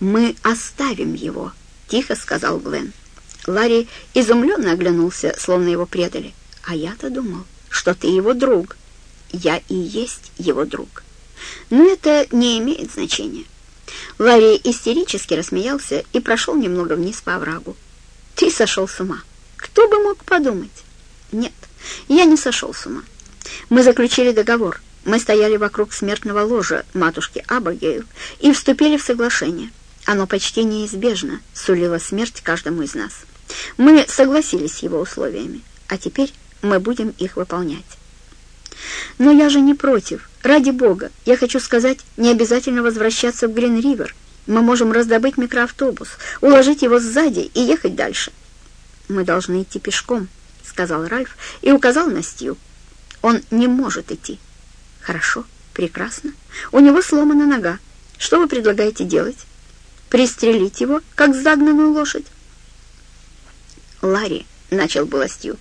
«Мы оставим его», — тихо сказал Гвен. Ларри изумленно оглянулся, словно его предали. «А я-то думал, что ты его друг. Я и есть его друг». Но это не имеет значения. Ларри истерически рассмеялся и прошел немного вниз по оврагу. «Ты сошел с ума. Кто бы мог подумать?» «Нет, я не сошел с ума. Мы заключили договор. Мы стояли вокруг смертного ложа матушки Абагейл и вступили в соглашение. Оно почти неизбежно сулило смерть каждому из нас. Мы согласились с его условиями, а теперь мы будем их выполнять. Но я же не против. Ради бога, я хочу сказать, не обязательно возвращаться в Грин-Ривер. Мы можем раздобыть микроавтобус, уложить его сзади и ехать дальше. Мы должны идти пешком, сказал Ральф и указал на Стью. Он не может идти. Хорошо, прекрасно. У него сломана нога. Что вы предлагаете делать? Пристрелить его, как загнанную лошадь? Ларри, начал было Стью.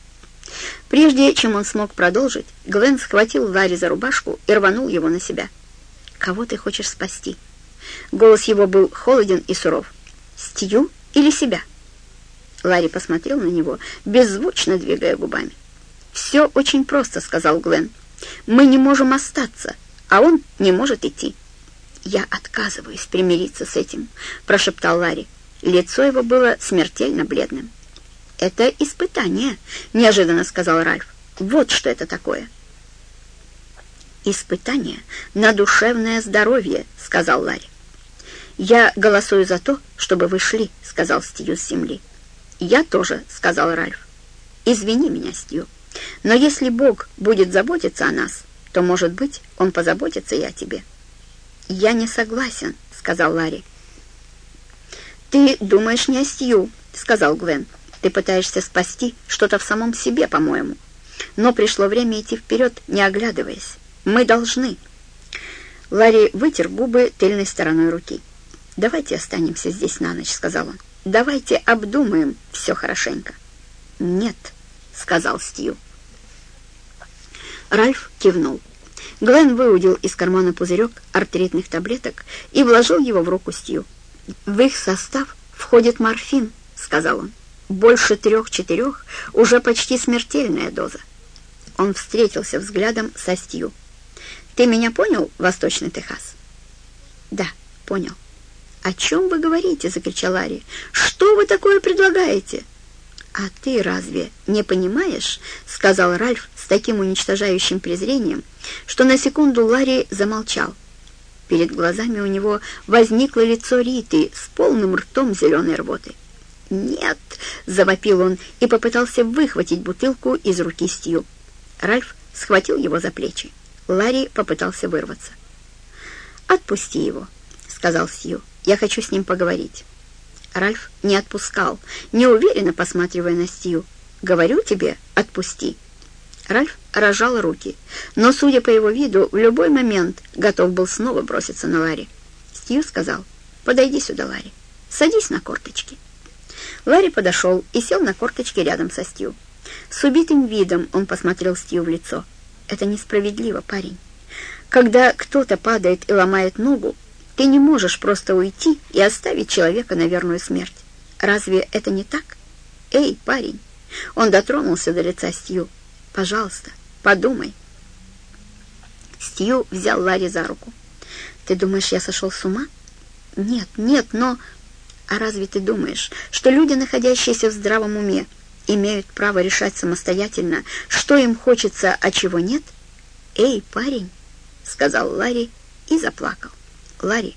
Прежде чем он смог продолжить, Гвен схватил Ларри за рубашку и рванул его на себя. «Кого ты хочешь спасти?» Голос его был холоден и суров. «Стью или себя?» Ларри посмотрел на него, беззвучно двигая губами. «Все очень просто», — сказал Гвен. «Мы не можем остаться, а он не может идти». «Я отказываюсь примириться с этим», — прошептал Ларри. Лицо его было смертельно бледным. «Это испытание», — неожиданно сказал Ральф. «Вот что это такое». «Испытание на душевное здоровье», — сказал Ларри. «Я голосую за то, чтобы вы шли», — сказал Стью с земли. «Я тоже», — сказал Ральф. «Извини меня, Стью, но если Бог будет заботиться о нас, то, может быть, Он позаботится и о тебе». «Я не согласен», — сказал Ларри. «Ты думаешь не о Стью», — сказал Гвен. Ты пытаешься спасти что-то в самом себе, по-моему. Но пришло время идти вперед, не оглядываясь. Мы должны. Ларри вытер губы тыльной стороной руки. «Давайте останемся здесь на ночь», — сказал он. «Давайте обдумаем все хорошенько». «Нет», — сказал Стью. Ральф кивнул. Глен выудил из кармана пузырек артритных таблеток и вложил его в руку Стью. «В их состав входит морфин», — сказал он больше трех-четырех — уже почти смертельная доза. Он встретился взглядом со Стью. «Ты меня понял, Восточный Техас?» «Да, понял». «О чем вы говорите?» — закричал Ларри. «Что вы такое предлагаете?» «А ты разве не понимаешь?» — сказал Ральф с таким уничтожающим презрением, что на секунду Ларри замолчал. Перед глазами у него возникло лицо Риты с полным ртом зеленой рвоты. «Нет!» — завопил он и попытался выхватить бутылку из руки Стью. Ральф схватил его за плечи. Ларри попытался вырваться. «Отпусти его», — сказал Стью. «Я хочу с ним поговорить». Ральф не отпускал, неуверенно посматривая на Стью. «Говорю тебе, отпусти». Ральф рожал руки, но, судя по его виду, в любой момент готов был снова броситься на Ларри. Стью сказал, «Подойди сюда, Ларри, садись на корточки». Ларри подошел и сел на корточке рядом со Стью. С убитым видом он посмотрел Стью в лицо. «Это несправедливо, парень. Когда кто-то падает и ломает ногу, ты не можешь просто уйти и оставить человека на верную смерть. Разве это не так? Эй, парень!» Он дотронулся до лица Стью. «Пожалуйста, подумай». Стью взял Ларри за руку. «Ты думаешь, я сошел с ума?» «Нет, нет, но...» А разве ты думаешь, что люди, находящиеся в здравом уме, имеют право решать самостоятельно, что им хочется, а чего нет? «Эй, парень!» — сказал Ларри и заплакал. «Ларри,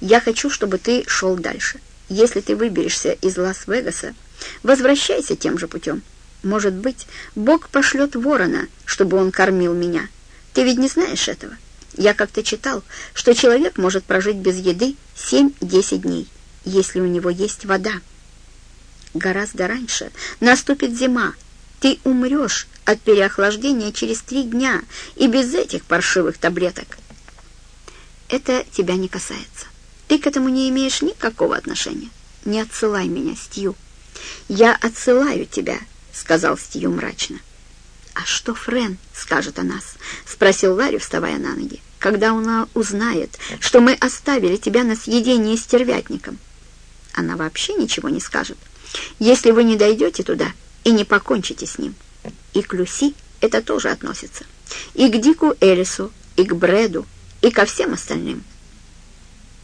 я хочу, чтобы ты шел дальше. Если ты выберешься из Лас-Вегаса, возвращайся тем же путем. Может быть, Бог пошлет ворона, чтобы он кормил меня. Ты ведь не знаешь этого? Я как-то читал, что человек может прожить без еды 7-10 дней если у него есть вода. Гораздо раньше наступит зима. Ты умрешь от переохлаждения через три дня и без этих паршивых таблеток. Это тебя не касается. Ты к этому не имеешь никакого отношения. Не отсылай меня, Стью. Я отсылаю тебя, сказал Стью мрачно. А что Френ скажет о нас? Спросил Ларри, вставая на ноги. когда она узнает, что мы оставили тебя на съедение стервятником. Она вообще ничего не скажет, если вы не дойдете туда и не покончите с ним. И к Люси это тоже относится. И к Дику Элису, и к Брэду, и ко всем остальным.